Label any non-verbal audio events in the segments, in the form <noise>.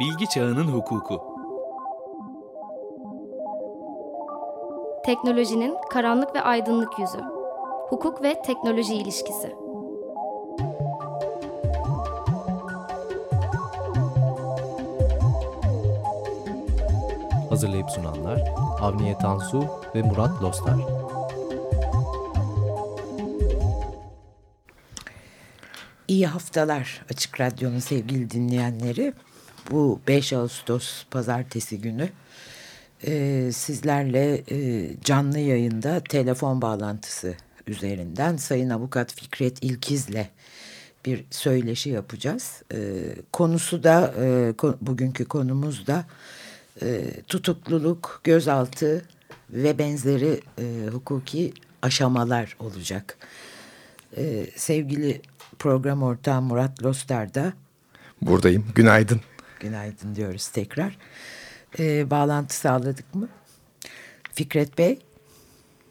Bilgi Çağının Hukuku Teknolojinin karanlık ve aydınlık yüzü. Hukuk ve teknoloji ilişkisi. Hazırlayıp sunanlar Avniye Tansu ve Murat Lostar. İyi haftalar Açık Radyo'nun sevgili dinleyenleri. Bu 5 Ağustos pazartesi günü e, sizlerle e, canlı yayında telefon bağlantısı üzerinden Sayın Avukat Fikret İlkiz'le bir söyleşi yapacağız. E, konusu da e, ko bugünkü konumuz da e, tutukluluk, gözaltı ve benzeri e, hukuki aşamalar olacak. E, sevgili program ortağım Murat Loster da Buradayım. Günaydın. Günaydın diyoruz tekrar. E, bağlantı sağladık mı? Fikret Bey.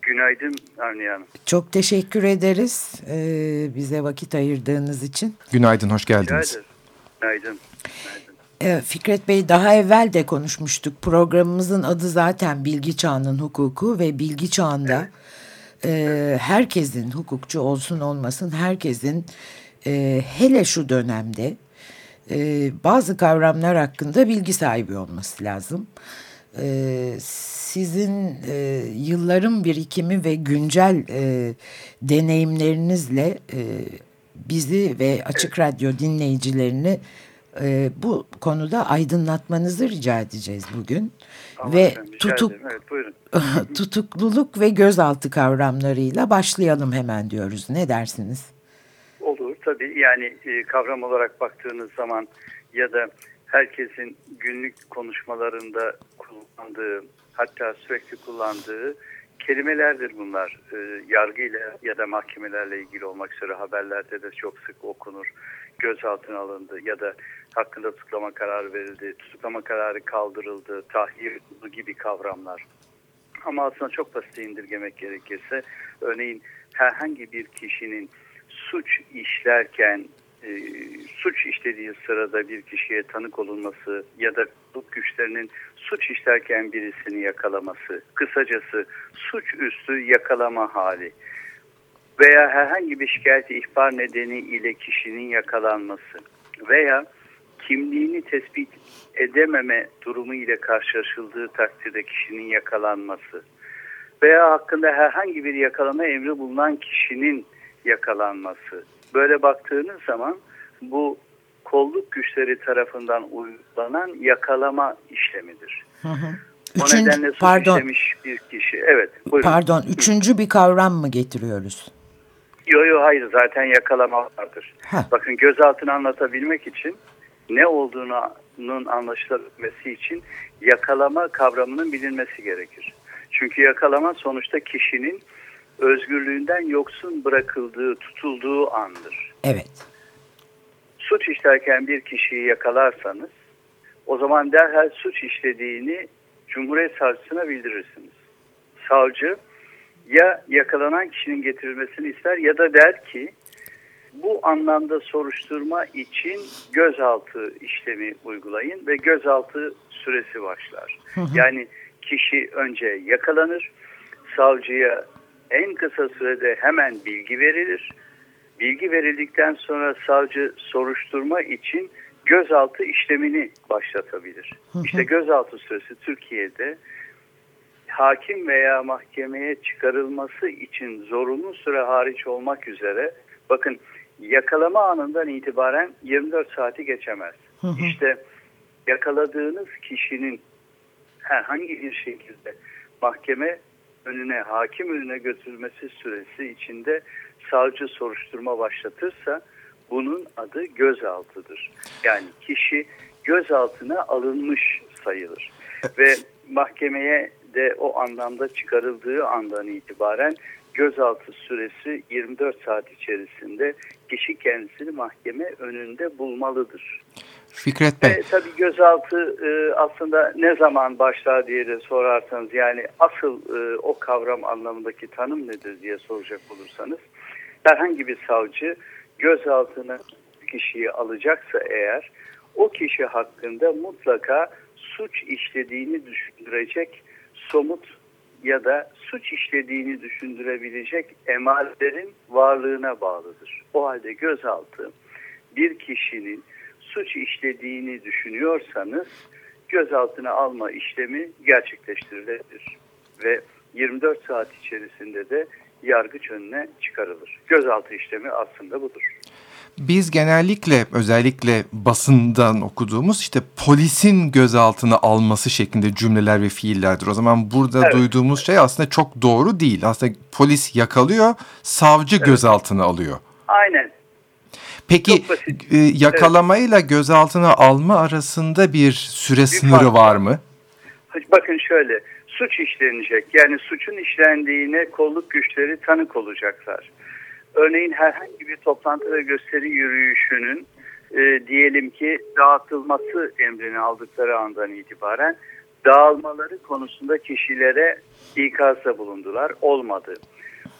Günaydın Avni Hanım. Çok teşekkür ederiz e, bize vakit ayırdığınız için. Günaydın, hoş geldiniz. Günaydın. E, Fikret Bey daha evvel de konuşmuştuk. Programımızın adı zaten Bilgi Çağının Hukuku ve Bilgi Çağında e, herkesin hukukçu olsun olmasın herkesin e, hele şu dönemde e, bazı kavramlar hakkında bilgi sahibi olması lazım. E, sizin e, yılların birikimi ve güncel e, deneyimlerinizle e, bizi ve Açık Radyo dinleyicilerini e, bu konuda aydınlatmanızı rica edeceğiz bugün. Tamam, ve efendim, tutuk. Evet, <laughs> tutukluluk ve gözaltı kavramlarıyla başlayalım hemen diyoruz. Ne dersiniz? Yani e, kavram olarak baktığınız zaman ya da herkesin günlük konuşmalarında kullandığı hatta sürekli kullandığı kelimelerdir bunlar. E, yargıyla ya da mahkemelerle ilgili olmak üzere haberlerde de çok sık okunur. Gözaltına alındı ya da hakkında tutuklama kararı verildi, tutuklama kararı kaldırıldı, tahliye gibi kavramlar. Ama aslında çok basit indirgemek gerekirse örneğin herhangi bir kişinin suç işlerken e, suç işlediği sırada bir kişiye tanık olunması ya da bu güçlerinin suç işlerken birisini yakalaması, kısacası suç üstü yakalama hali veya herhangi bir şikayet ihbar nedeniyle kişinin yakalanması veya kimliğini tespit edememe durumu ile karşılaşıldığı takdirde kişinin yakalanması veya hakkında herhangi bir yakalama emri bulunan kişinin yakalanması. Böyle baktığınız zaman bu kolluk güçleri tarafından uygulanan yakalama işlemidir. Hı hı. O Üçüncü, nedenle suç pardon, işlemiş bir kişi. Evet. Buyurun. pardon, üçüncü bir kavram mı getiriyoruz? Yok yok hayır zaten yakalama vardır. Heh. Bakın gözaltını anlatabilmek için ne olduğunun anlaşılabilmesi için yakalama kavramının bilinmesi gerekir. Çünkü yakalama sonuçta kişinin özgürlüğünden yoksun bırakıldığı, tutulduğu andır. Evet. Suç işlerken bir kişiyi yakalarsanız o zaman derhal suç işlediğini Cumhuriyet Savcısına bildirirsiniz. Savcı ya yakalanan kişinin getirilmesini ister ya da der ki bu anlamda soruşturma için gözaltı işlemi uygulayın ve gözaltı süresi başlar. Yani kişi önce yakalanır, savcıya en kısa sürede hemen bilgi verilir. Bilgi verildikten sonra savcı soruşturma için gözaltı işlemini başlatabilir. İşte gözaltı süresi Türkiye'de hakim veya mahkemeye çıkarılması için zorunlu süre hariç olmak üzere bakın yakalama anından itibaren 24 saati geçemez. İşte yakaladığınız kişinin herhangi bir şekilde mahkeme önüne, hakim önüne götürülmesi süresi içinde savcı soruşturma başlatırsa bunun adı gözaltıdır. Yani kişi gözaltına alınmış sayılır. Ve mahkemeye de o anlamda çıkarıldığı andan itibaren gözaltı süresi 24 saat içerisinde kişi kendisini mahkeme önünde bulmalıdır. Fikret Bey. Ve tabii gözaltı e, aslında ne zaman başlar diye de sorarsanız yani asıl e, o kavram anlamındaki tanım nedir diye soracak olursanız herhangi bir savcı gözaltına kişiyi alacaksa eğer o kişi hakkında mutlaka suç işlediğini düşündürecek somut ya da suç işlediğini düşündürebilecek emarelerin varlığına bağlıdır. O halde gözaltı bir kişinin suç işlediğini düşünüyorsanız gözaltına alma işlemi gerçekleştirilebilir ve 24 saat içerisinde de yargıç önüne çıkarılır. Gözaltı işlemi aslında budur. Biz genellikle özellikle basından okuduğumuz işte polisin gözaltına alması şeklinde cümleler ve fiillerdir. O zaman burada evet. duyduğumuz şey aslında çok doğru değil. Aslında polis yakalıyor, savcı evet. gözaltına alıyor. Aynen. Peki e, yakalamayla evet. gözaltına alma arasında bir süre bir sınırı var mı? Bakın şöyle, suç işlenecek. Yani suçun işlendiğine kolluk güçleri tanık olacaklar. Örneğin herhangi bir toplantı ve gösteri yürüyüşünün e, diyelim ki dağıtılması emrini aldıkları andan itibaren dağılmaları konusunda kişilere ikazda bulundular. Olmadı.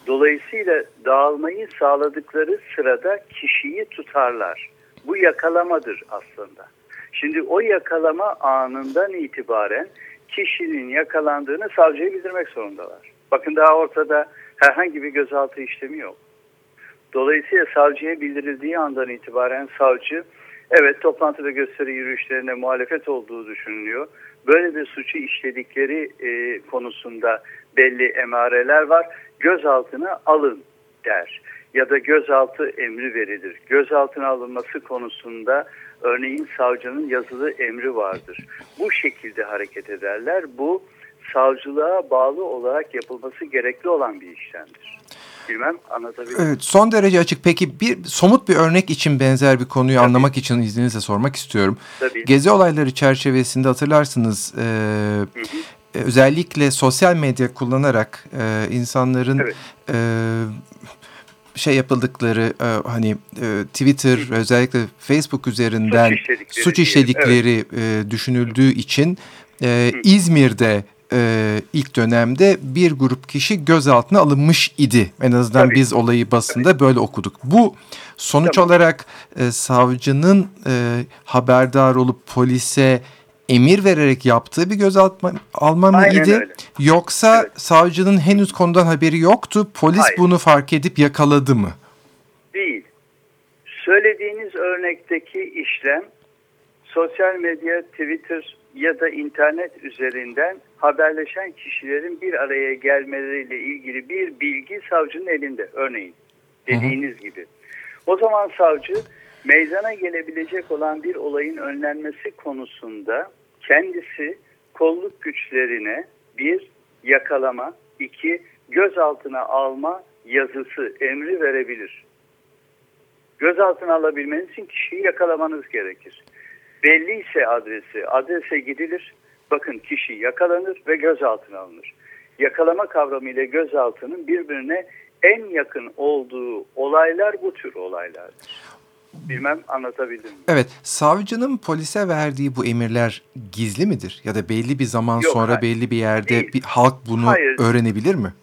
Dolayısıyla dağılmayı sağladıkları sırada kişiyi tutarlar. Bu yakalamadır aslında. Şimdi o yakalama anından itibaren kişinin yakalandığını savcıya bildirmek zorundalar. Bakın daha ortada herhangi bir gözaltı işlemi yok. Dolayısıyla savcıya bildirildiği andan itibaren savcı evet toplantı ve gösteri yürüyüşlerine muhalefet olduğu düşünülüyor. Böyle bir suçu işledikleri e, konusunda belli emareler var. Gözaltına alın der ya da gözaltı emri verilir. Gözaltına alınması konusunda örneğin savcının yazılı emri vardır. Bu şekilde hareket ederler. Bu savcılığa bağlı olarak yapılması gerekli olan bir işlemdir. Bilmem anlatabildim. Evet, son derece açık. Peki bir somut bir örnek için benzer bir konuyu Tabii. anlamak için izninizle sormak istiyorum. Tabii. Gezi olayları çerçevesinde hatırlarsınız e, hı hı. Özellikle sosyal medya kullanarak e, insanların evet. e, şey yapıldıkları e, hani e, Twitter Hı. özellikle Facebook üzerinden suç işledikleri, suç işledikleri evet. e, düşünüldüğü için e, İzmir'de e, ilk dönemde bir grup kişi gözaltına alınmış idi. En azından Tabii. biz olayı basında Tabii. böyle okuduk. Bu sonuç Tabii. olarak e, savcının e, haberdar olup polise emir vererek yaptığı bir gözaltı alma mı idi? Öyle. Yoksa evet. savcının henüz konudan haberi yoktu. Polis Hayır. bunu fark edip yakaladı mı? Değil. Söylediğiniz örnekteki işlem sosyal medya, Twitter ya da internet üzerinden haberleşen kişilerin bir araya gelmeleriyle ilgili bir bilgi savcının elinde örneğin dediğiniz hı hı. gibi. O zaman savcı meydana gelebilecek olan bir olayın önlenmesi konusunda kendisi kolluk güçlerine bir yakalama, iki gözaltına alma yazısı, emri verebilir. Gözaltına alabilmeniz için kişiyi yakalamanız gerekir. Belliyse adresi, adrese gidilir. Bakın kişi yakalanır ve gözaltına alınır. Yakalama kavramı ile gözaltının birbirine en yakın olduğu olaylar bu tür olaylardır. Bilmem anlatabildim mi? Evet, savcının polise verdiği bu emirler gizli midir? Ya da belli bir zaman Yok, sonra hayır. belli bir yerde bir halk bunu hayır. öğrenebilir mi?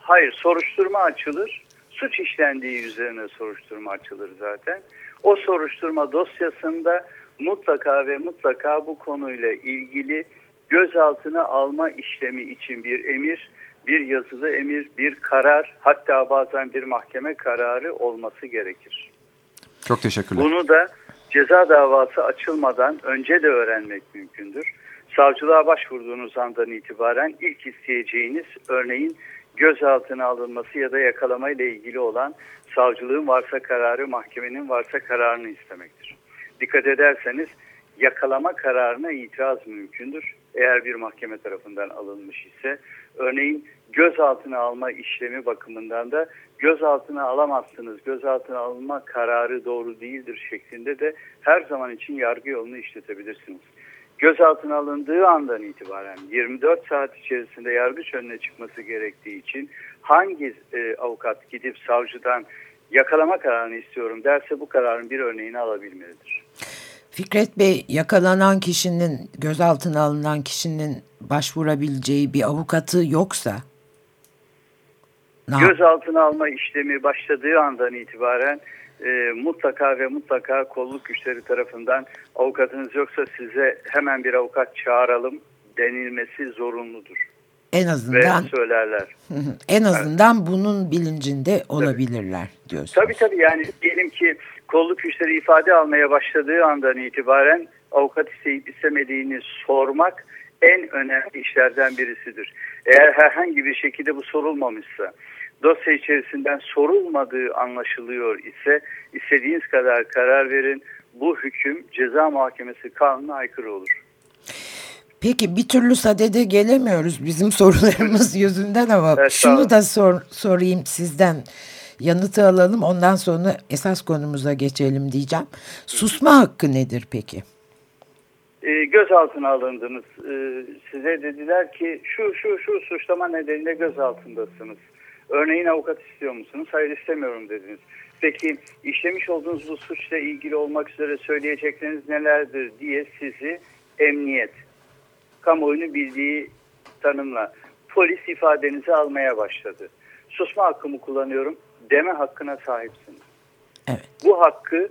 Hayır, soruşturma açılır. Suç işlendiği üzerine soruşturma açılır zaten. O soruşturma dosyasında mutlaka ve mutlaka bu konuyla ilgili gözaltına alma işlemi için bir emir, bir yazılı emir, bir karar, hatta bazen bir mahkeme kararı olması gerekir. Çok teşekkürler. Bunu da ceza davası açılmadan önce de öğrenmek mümkündür. Savcılığa başvurduğunuz andan itibaren ilk isteyeceğiniz örneğin gözaltına alınması ya da yakalama ile ilgili olan savcılığın varsa kararı, mahkemenin varsa kararını istemektir. Dikkat ederseniz yakalama kararına itiraz mümkündür. Eğer bir mahkeme tarafından alınmış ise örneğin gözaltına alma işlemi bakımından da gözaltına alamazsınız, gözaltına alınma kararı doğru değildir şeklinde de her zaman için yargı yolunu işletebilirsiniz. Gözaltına alındığı andan itibaren 24 saat içerisinde yargıç önüne çıkması gerektiği için hangi e, avukat gidip savcıdan yakalama kararını istiyorum derse bu kararın bir örneğini alabilmelidir. Fikret Bey yakalanan kişinin gözaltına alınan kişinin başvurabileceği bir avukatı yoksa gözaltına alma işlemi başladığı andan itibaren e, mutlaka ve mutlaka kolluk güçleri tarafından avukatınız yoksa size hemen bir avukat çağıralım denilmesi zorunludur. En azından ve söylerler. en azından evet. bunun bilincinde olabilirler tabii. diyorsunuz. Tabii tabii yani diyelim ki kolluk güçleri ifade almaya başladığı andan itibaren avukat isteyip istemediğini sormak en önemli işlerden birisidir. Eğer herhangi bir şekilde bu sorulmamışsa, dosya içerisinden sorulmadığı anlaşılıyor ise istediğiniz kadar karar verin. Bu hüküm ceza mahkemesi kanuna aykırı olur. Peki bir türlü sadede gelemiyoruz bizim <laughs> sorularımız yüzünden ama evet, şunu da sor, sorayım sizden yanıtı alalım ondan sonra esas konumuza geçelim diyeceğim. Susma hakkı nedir peki? E, gözaltına alındınız. E, size dediler ki şu şu şu suçlama nedeniyle gözaltındasınız. Örneğin avukat istiyor musunuz? Hayır istemiyorum dediniz. Peki işlemiş olduğunuz bu suçla ilgili olmak üzere söyleyecekleriniz nelerdir diye sizi emniyet, kamuoyunu bildiği tanımla polis ifadenizi almaya başladı. Susma hakkımı kullanıyorum deme hakkına sahipsiniz. Evet. Bu hakkı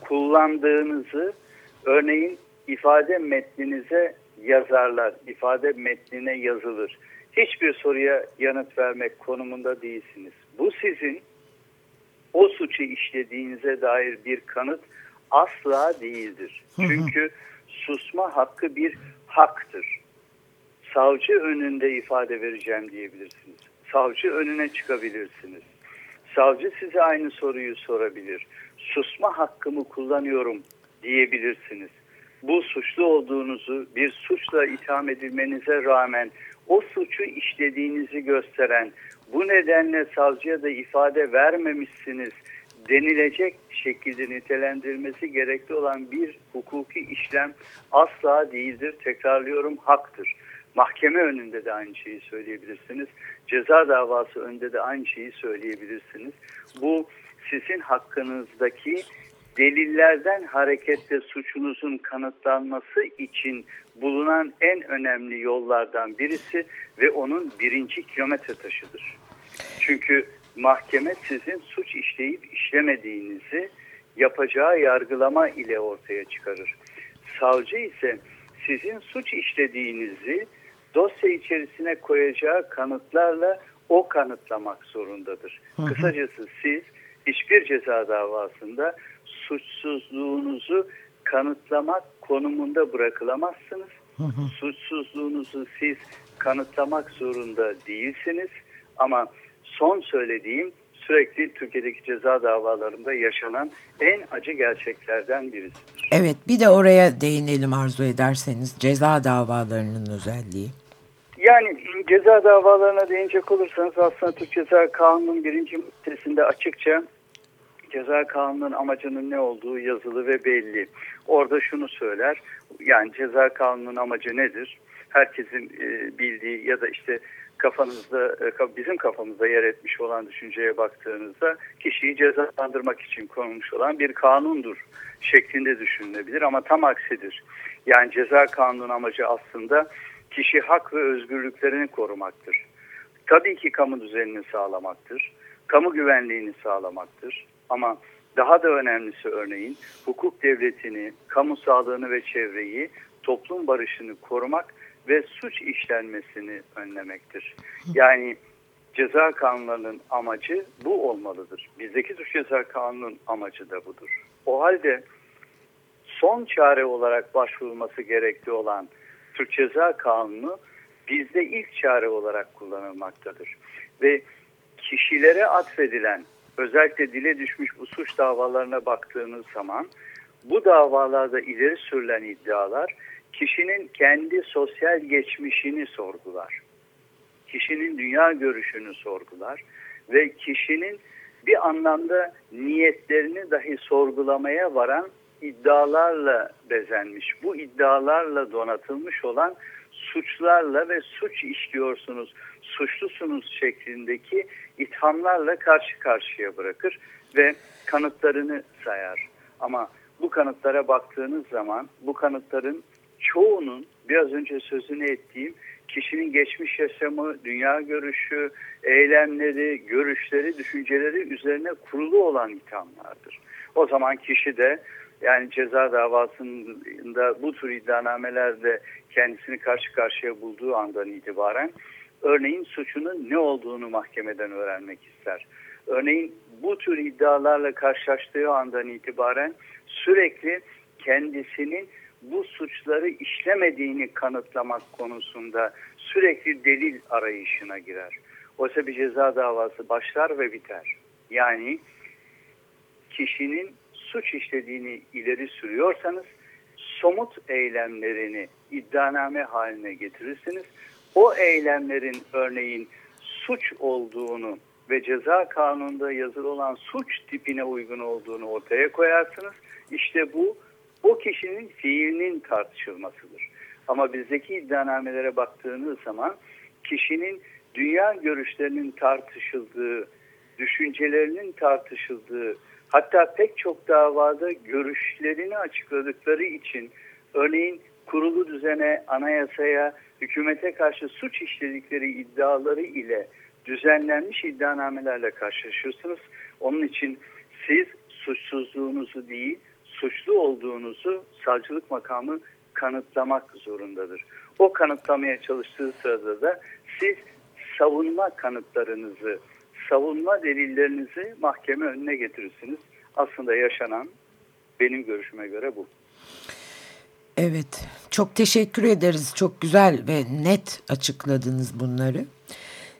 kullandığınızı örneğin ifade metninize yazarlar, ifade metnine yazılır. Hiçbir soruya yanıt vermek konumunda değilsiniz. Bu sizin o suçu işlediğinize dair bir kanıt asla değildir. Çünkü susma hakkı bir haktır. Savcı önünde ifade vereceğim diyebilirsiniz. Savcı önüne çıkabilirsiniz. Savcı size aynı soruyu sorabilir. Susma hakkımı kullanıyorum diyebilirsiniz. Bu suçlu olduğunuzu bir suçla itham edilmenize rağmen o suçu işlediğinizi gösteren bu nedenle savcıya da ifade vermemişsiniz denilecek şekilde nitelendirmesi gerekli olan bir hukuki işlem asla değildir. Tekrarlıyorum haktır. Mahkeme önünde de aynı şeyi söyleyebilirsiniz. Ceza davası önünde de aynı şeyi söyleyebilirsiniz. Bu sizin hakkınızdaki delillerden hareketle suçunuzun kanıtlanması için bulunan en önemli yollardan birisi ve onun birinci kilometre taşıdır. Çünkü mahkeme sizin suç işleyip işlemediğinizi yapacağı yargılama ile ortaya çıkarır. Savcı ise sizin suç işlediğinizi dosya içerisine koyacağı kanıtlarla o kanıtlamak zorundadır. Hı hı. Kısacası siz hiçbir ceza davasında suçsuzluğunuzu kanıtlamak konumunda bırakılamazsınız. Hı hı. Suçsuzluğunuzu siz kanıtlamak zorunda değilsiniz ama son söylediğim sürekli Türkiye'deki ceza davalarında yaşanan en acı gerçeklerden birisidir. Evet bir de oraya değinelim arzu ederseniz ceza davalarının özelliği. Yani ceza davalarına değinecek olursanız aslında Türk Ceza Kanunu'nun birinci maddesinde açıkça ceza kanunun amacının ne olduğu yazılı ve belli. Orada şunu söyler, yani ceza kanunun amacı nedir? Herkesin e, bildiği ya da işte kafanızda, e, bizim kafamızda yer etmiş olan düşünceye baktığınızda kişiyi cezalandırmak için konulmuş olan bir kanundur şeklinde düşünülebilir ama tam aksidir. Yani ceza kanunun amacı aslında kişi hak ve özgürlüklerini korumaktır. Tabii ki kamu düzenini sağlamaktır, kamu güvenliğini sağlamaktır ama daha da önemlisi örneğin hukuk devletini, kamu sağlığını ve çevreyi, toplum barışını korumak ve suç işlenmesini önlemektir. Yani ceza kanunlarının amacı bu olmalıdır. Bizdeki Türk Ceza Kanunu'nun amacı da budur. O halde son çare olarak başvurulması gerekli olan Türk Ceza Kanunu bizde ilk çare olarak kullanılmaktadır. Ve kişilere atfedilen özellikle dile düşmüş bu suç davalarına baktığınız zaman bu davalarda ileri sürülen iddialar kişinin kendi sosyal geçmişini sorgular. Kişinin dünya görüşünü sorgular ve kişinin bir anlamda niyetlerini dahi sorgulamaya varan iddialarla bezenmiş. Bu iddialarla donatılmış olan suçlarla ve suç işliyorsunuz, suçlusunuz şeklindeki ithamlarla karşı karşıya bırakır ve kanıtlarını sayar. Ama bu kanıtlara baktığınız zaman bu kanıtların çoğunun biraz önce sözünü ettiğim kişinin geçmiş yaşamı, dünya görüşü, eylemleri, görüşleri, düşünceleri üzerine kurulu olan ithamlardır. O zaman kişi de yani ceza davasında bu tür iddianamelerde kendisini karşı karşıya bulduğu andan itibaren örneğin suçunun ne olduğunu mahkemeden öğrenmek ister. Örneğin bu tür iddialarla karşılaştığı andan itibaren sürekli kendisinin bu suçları işlemediğini kanıtlamak konusunda sürekli delil arayışına girer. Oysa bir ceza davası başlar ve biter. Yani kişinin suç işlediğini ileri sürüyorsanız somut eylemlerini iddianame haline getirirsiniz. O eylemlerin örneğin suç olduğunu ve ceza kanununda yazılı olan suç tipine uygun olduğunu ortaya koyarsınız. İşte bu o kişinin fiilinin tartışılmasıdır. Ama bizdeki iddianamelere baktığınız zaman kişinin dünya görüşlerinin tartışıldığı, düşüncelerinin tartışıldığı, hatta pek çok davada görüşlerini açıkladıkları için örneğin kurulu düzene, anayasaya, hükümete karşı suç işledikleri iddiaları ile düzenlenmiş iddianamelerle karşılaşırsınız. Onun için siz suçsuzluğunuzu değil, suçlu olduğunuzu savcılık makamı kanıtlamak zorundadır. O kanıtlamaya çalıştığı sırada da siz savunma kanıtlarınızı, savunma delillerinizi mahkeme önüne getirirsiniz. Aslında yaşanan benim görüşüme göre bu. Evet, çok teşekkür ederiz. Çok güzel ve net açıkladınız bunları.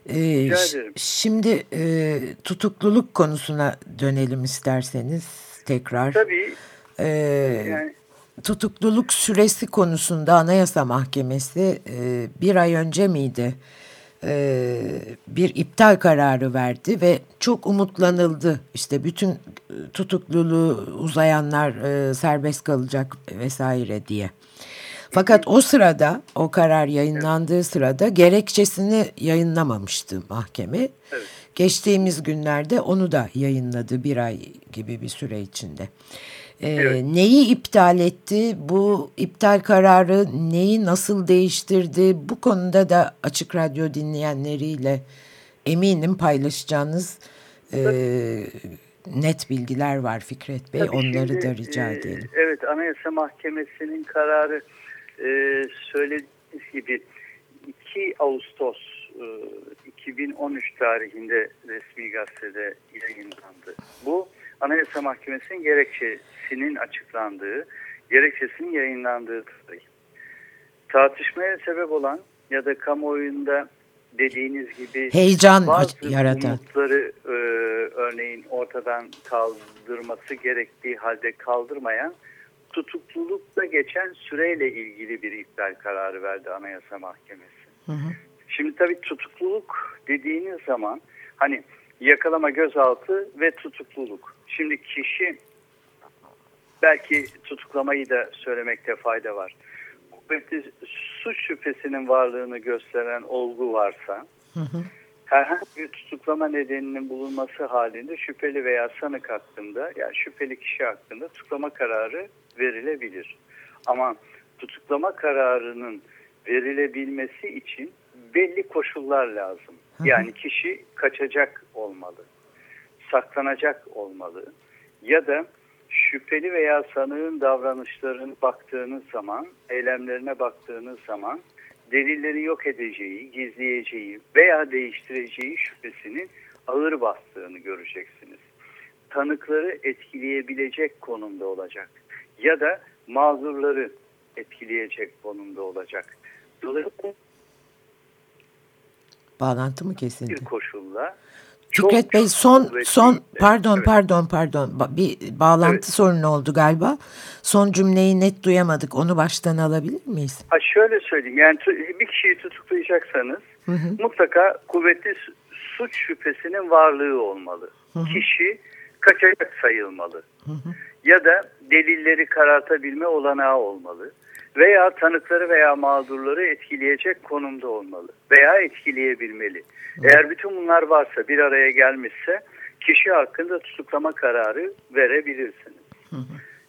Ee, şimdi e, tutukluluk konusuna dönelim isterseniz tekrar. Tabii. Ee, yani. Tutukluluk süresi konusunda Anayasa Mahkemesi e, bir ay önce miydi? E, bir iptal kararı verdi ve çok umutlanıldı. İşte bütün tutukluluğu uzayanlar e, serbest kalacak vesaire diye. Fakat o sırada o karar yayınlandığı sırada gerekçesini yayınlamamıştı mahkeme. Evet. Geçtiğimiz günlerde onu da yayınladı bir ay gibi bir süre içinde. Ee, evet. Neyi iptal etti? Bu iptal kararı neyi nasıl değiştirdi? Bu konuda da Açık Radyo dinleyenleriyle eminim paylaşacağınız e, net bilgiler var Fikret Bey. Tabii Onları şimdi, da rica e, edelim. Evet Anayasa Mahkemesi'nin kararı e, söylediğiniz gibi 2 Ağustos e, 2013 tarihinde resmi gazetede yayınlandı. Bu Anayasa Mahkemesi'nin gerekçesinin açıklandığı, gerekçesinin yayınlandığı tarih. Tartışmaya sebep olan ya da kamuoyunda dediğiniz gibi heyecan bazı yaratan umutları e, örneğin ortadan kaldırması gerektiği halde kaldırmayan tutuklulukta geçen süreyle ilgili bir iptal kararı verdi Anayasa Mahkemesi. Hı hı. Şimdi tabii tutukluluk dediğiniz zaman hani yakalama gözaltı ve tutukluluk. Şimdi kişi belki tutuklamayı da söylemekte fayda var. Kuvvetli suç şüphesinin varlığını gösteren olgu varsa hı hı. herhangi bir tutuklama nedeninin bulunması halinde şüpheli veya sanık hakkında yani şüpheli kişi hakkında tutuklama kararı verilebilir. Ama tutuklama kararının verilebilmesi için belli koşullar lazım. Yani kişi kaçacak olmalı, saklanacak olmalı ya da şüpheli veya sanığın davranışlarına baktığınız zaman, eylemlerine baktığınız zaman delilleri yok edeceği, gizleyeceği veya değiştireceği şüphesinin ağır bastığını göreceksiniz. Tanıkları etkileyebilecek konumda olacak ya da mağdurları etkileyecek konumda olacak. Dolayısıyla Bağlantı mı kesildi? Bir koşulla. Fikret Bey son son pardon evet. pardon pardon bir bağlantı evet. sorunu oldu galiba. Son cümleyi net duyamadık. Onu baştan alabilir miyiz? Ha şöyle söyleyeyim. Yani bir kişiyi tutuklayacaksanız hı hı. mutlaka kuvvetli suç şüphesinin varlığı olmalı. Hı hı. Kişi kaçacak sayılmalı. Hı hı. Ya da delilleri karartabilme olanağı olmalı veya tanıkları veya mağdurları etkileyecek konumda olmalı veya etkileyebilmeli. Eğer bütün bunlar varsa bir araya gelmişse kişi hakkında tutuklama kararı verebilirsiniz.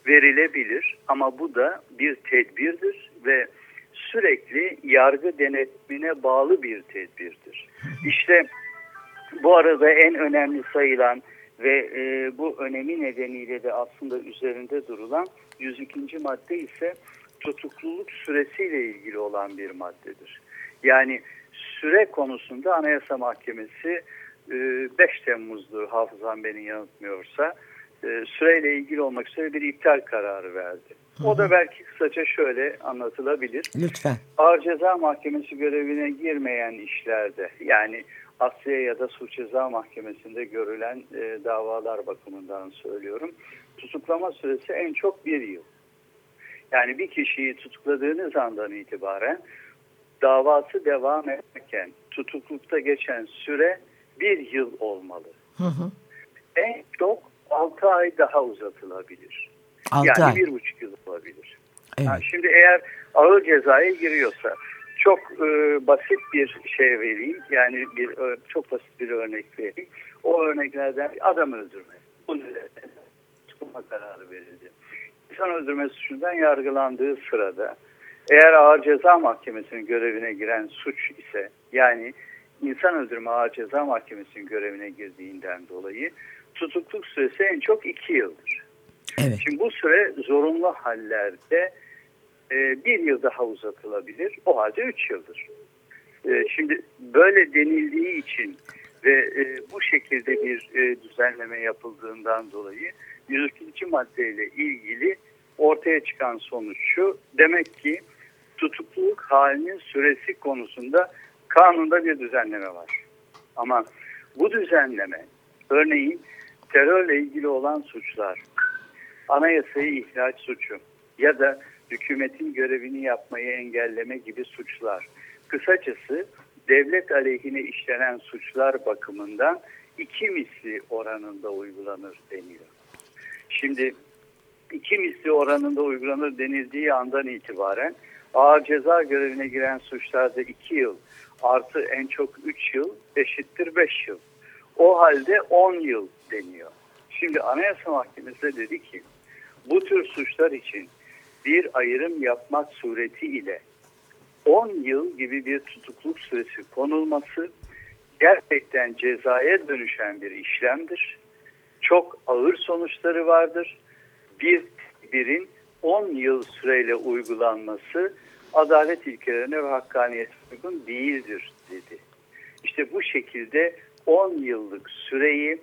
Verilebilir ama bu da bir tedbirdir, ve sürekli yargı denetmine bağlı bir tedbirdir. İşte bu arada en önemli sayılan ve e, bu önemi nedeniyle de aslında üzerinde durulan 102. madde ise tutukluluk süresiyle ilgili olan bir maddedir. Yani süre konusunda Anayasa Mahkemesi 5 e, Temmuz'dur hafızam beni yanıltmıyorsa e, süreyle ilgili olmak üzere bir iptal kararı verdi. O da belki kısaca şöyle anlatılabilir. Lütfen. Ağır Ceza Mahkemesi görevine girmeyen işlerde yani Asya ya da Suç Ceza Mahkemesi'nde görülen e, davalar bakımından söylüyorum. Tutuklama süresi en çok bir yıl. Yani bir kişiyi tutukladığınız andan itibaren davası devam ederken tutuklukta geçen süre bir yıl olmalı. Hı hı. En çok 6 ay daha uzatılabilir. 6 yani ay. bir buçuk yıl olabilir. Evet. Yani şimdi eğer ağır cezaya giriyorsa çok e, basit bir şey vereyim. Yani bir e, çok basit bir örnek vereyim. O örneklerden adam öldürme. Bu nedenle tutulma kararı verildi. İnsan öldürme suçundan yargılandığı sırada eğer ağır ceza mahkemesinin görevine giren suç ise yani insan öldürme ağır ceza mahkemesinin görevine girdiğinden dolayı tutukluk süresi en çok iki yıldır. Evet. Şimdi bu süre zorunlu hallerde e, bir yıl daha uzatılabilir. O halde üç yıldır. E, şimdi böyle denildiği için ve e, bu şekilde bir e, düzenleme yapıldığından dolayı 102. maddeyle ilgili ortaya çıkan sonuç şu. Demek ki tutukluluk halinin süresi konusunda kanunda bir düzenleme var. Ama bu düzenleme örneğin terörle ilgili olan suçlar, anayasayı ihlal suçu ya da hükümetin görevini yapmayı engelleme gibi suçlar. Kısacası devlet aleyhine işlenen suçlar bakımından iki misli oranında uygulanır deniyor. Şimdi iki misli oranında uygulanır denildiği andan itibaren ağır ceza görevine giren suçlarda iki yıl artı en çok üç yıl eşittir beş yıl. O halde on yıl deniyor. Şimdi Anayasa Mahkemesi de dedi ki bu tür suçlar için bir ayrım yapmak suretiyle 10 yıl gibi bir tutukluk süresi konulması gerçekten cezaya dönüşen bir işlemdir. Çok ağır sonuçları vardır. Bir birin 10 yıl süreyle uygulanması adalet ilkelerine ve hakkaniyet uygun değildir dedi. İşte bu şekilde 10 yıllık süreyi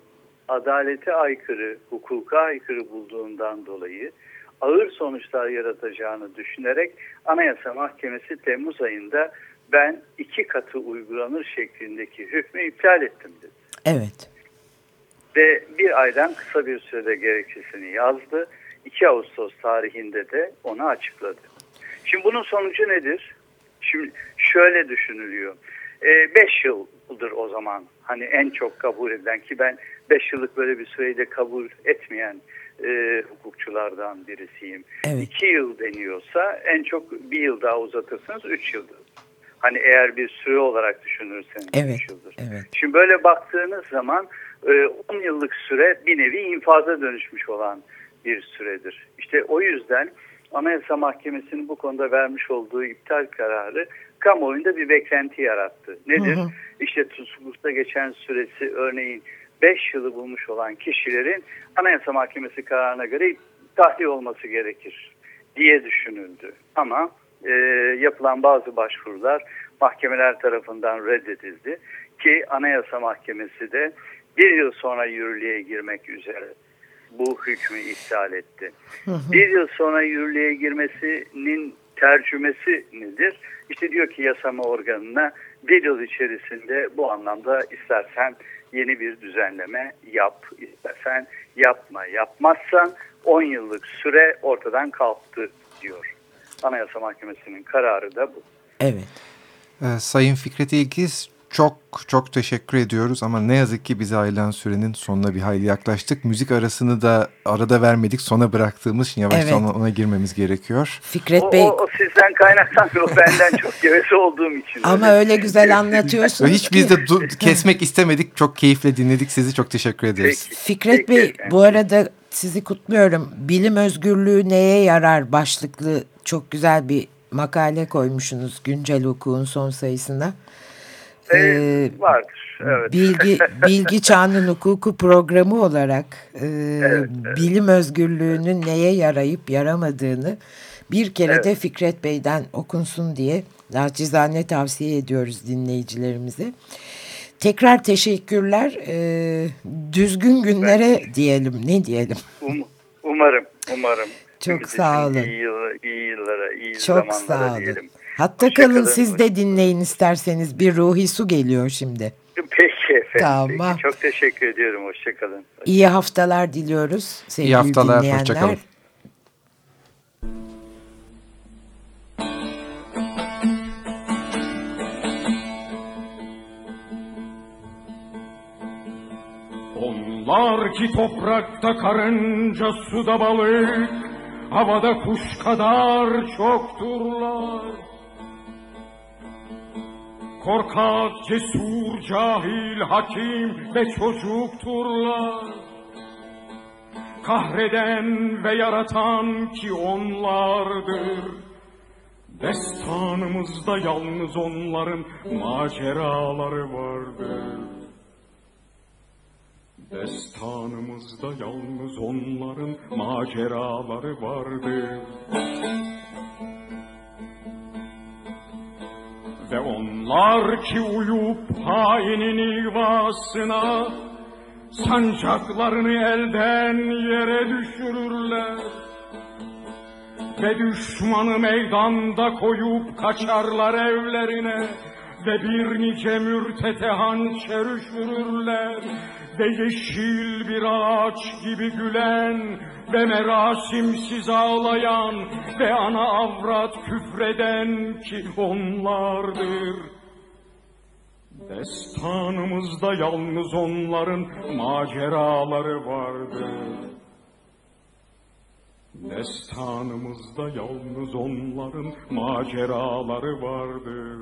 adalete aykırı, hukuka aykırı bulduğundan dolayı ağır sonuçlar yaratacağını düşünerek Anayasa Mahkemesi Temmuz ayında ben iki katı uygulanır şeklindeki hükmü iptal ettim dedi. Evet. Ve bir aydan kısa bir sürede gerekçesini yazdı. 2 Ağustos tarihinde de onu açıkladı. Şimdi bunun sonucu nedir? Şimdi şöyle düşünülüyor. 5 e, yıldır o zaman hani en çok kabul edilen ki ben 5 yıllık böyle bir süreyi de kabul etmeyen e, hukukçulardan birisiyim. 2 evet. yıl deniyorsa en çok bir yıl daha uzatırsınız 3 yıldır. Hani eğer bir süre olarak düşünürseniz evet. 3 yıldır. Evet. Şimdi böyle baktığınız zaman 10 e, yıllık süre bir nevi infaza dönüşmüş olan bir süredir. İşte o yüzden Anayasa Mahkemesi'nin bu konuda vermiş olduğu iptal kararı kamuoyunda bir beklenti yarattı. Nedir? Hı hı. İşte tutuklukta geçen süresi örneğin 5 yılı bulmuş olan kişilerin Anayasa Mahkemesi kararına göre tahliye olması gerekir diye düşünüldü. Ama e, yapılan bazı başvurular mahkemeler tarafından reddedildi ki Anayasa Mahkemesi de bir yıl sonra yürürlüğe girmek üzere bu hükmü iptal etti. Hı hı. Bir yıl sonra yürürlüğe girmesinin tercümesi nedir? İşte diyor ki yasama organına bir yıl içerisinde bu anlamda istersen yeni bir düzenleme yap, istersen yapma. Yapmazsan 10 yıllık süre ortadan kalktı diyor. Anayasa Mahkemesi'nin kararı da bu. Evet. Ee, Sayın Fikret İlgiz çok çok teşekkür ediyoruz ama ne yazık ki bize ayrılan sürenin sonuna bir hayli yaklaştık. Müzik arasını da arada vermedik sona bıraktığımız için yavaştan evet. ona, ona girmemiz gerekiyor. Fikret Bey. O, o sizden kaynaklanmıyor benden çok gevesi olduğum için. Ama öyle, öyle güzel anlatıyorsunuz Hiç biz de kesmek istemedik çok keyifle dinledik sizi çok teşekkür ederiz. Peki, Fikret Bey bu arada sizi kutluyorum. Bilim özgürlüğü neye yarar başlıklı çok güzel bir makale koymuşsunuz güncel hukukun son sayısına. Ee, vardır. Evet. Bilgi, bilgi çağının hukuku programı olarak e, evet, evet. bilim özgürlüğünün neye yarayıp yaramadığını bir kere evet. de Fikret Bey'den okunsun diye naçizane tavsiye ediyoruz dinleyicilerimize. Tekrar teşekkürler. Ee, düzgün günlere ben, diyelim. Ne diyelim? Um, umarım. Umarım. Çok sağ olun. İyi, yıl, iyi yıllara, iyi Çok zamanlara sağ olun. diyelim. Hatta Hoşça kalın, kalın siz de dinleyin isterseniz. Bir ruhi su geliyor şimdi. Peki efendim. Tamam. Peki, çok teşekkür ediyorum. Hoşçakalın. Hoşça iyi haftalar diliyoruz sevgili İyi haftalar. dinleyenler. Hoşçakalın. Onlar ki toprakta karınca suda balık, havada kuş kadar çokturlar. Korkak, cesur, cahil, hakim ve çocukturlar. Kahreden ve yaratan ki onlardır. Destanımızda yalnız onların maceraları vardır. Destanımızda yalnız onların maceraları vardı. Ve onlar ki uyup hainin ivasına sancaklarını elden yere düşürürler. Ve düşmanı meydanda koyup kaçarlar evlerine ve bir nice mürtete hançer üşürürler ve yeşil bir ağaç gibi gülen ve merasimsiz ağlayan ve ana avrat küfreden ki onlardır. Destanımızda yalnız onların maceraları vardır. Destanımızda yalnız onların maceraları vardır.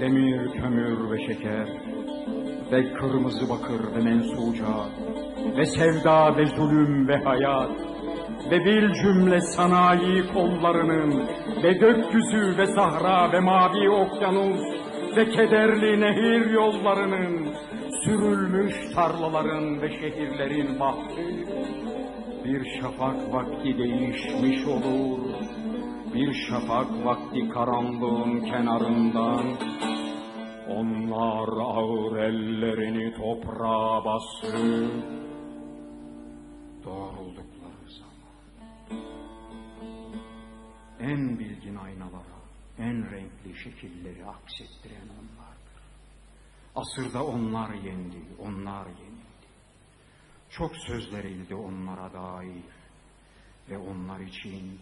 Demir, kömür ve şeker ve kırmızı bakır ve mensuca ve sevda ve zulüm ve hayat ve bir cümle sanayi kollarının ve gökyüzü ve sahra ve mavi okyanus ve kederli nehir yollarının sürülmüş tarlaların ve şehirlerin bahri bir şafak vakti değişmiş olur bir şafak vakti karanlığın kenarından onlar ağır ellerini toprağa bastı doğruldukları zaman en bilgin aynalara en renkli şekilleri aksettiren onlardır. Asırda onlar yendi, onlar yenildi. Çok sözlerildi onlara dair ve onlar için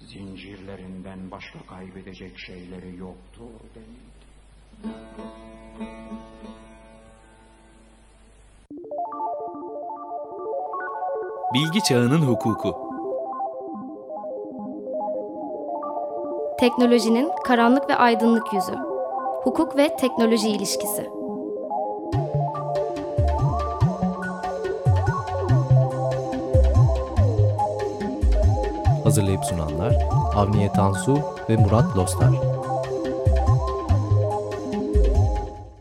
zincirlerinden başka kaybedecek şeyleri yoktur denildi. Bilgi Çağının Hukuku Teknolojinin karanlık ve aydınlık yüzü. Hukuk ve teknoloji ilişkisi. Hazırlayıp sunanlar Avniye Tansu ve Murat Lostar.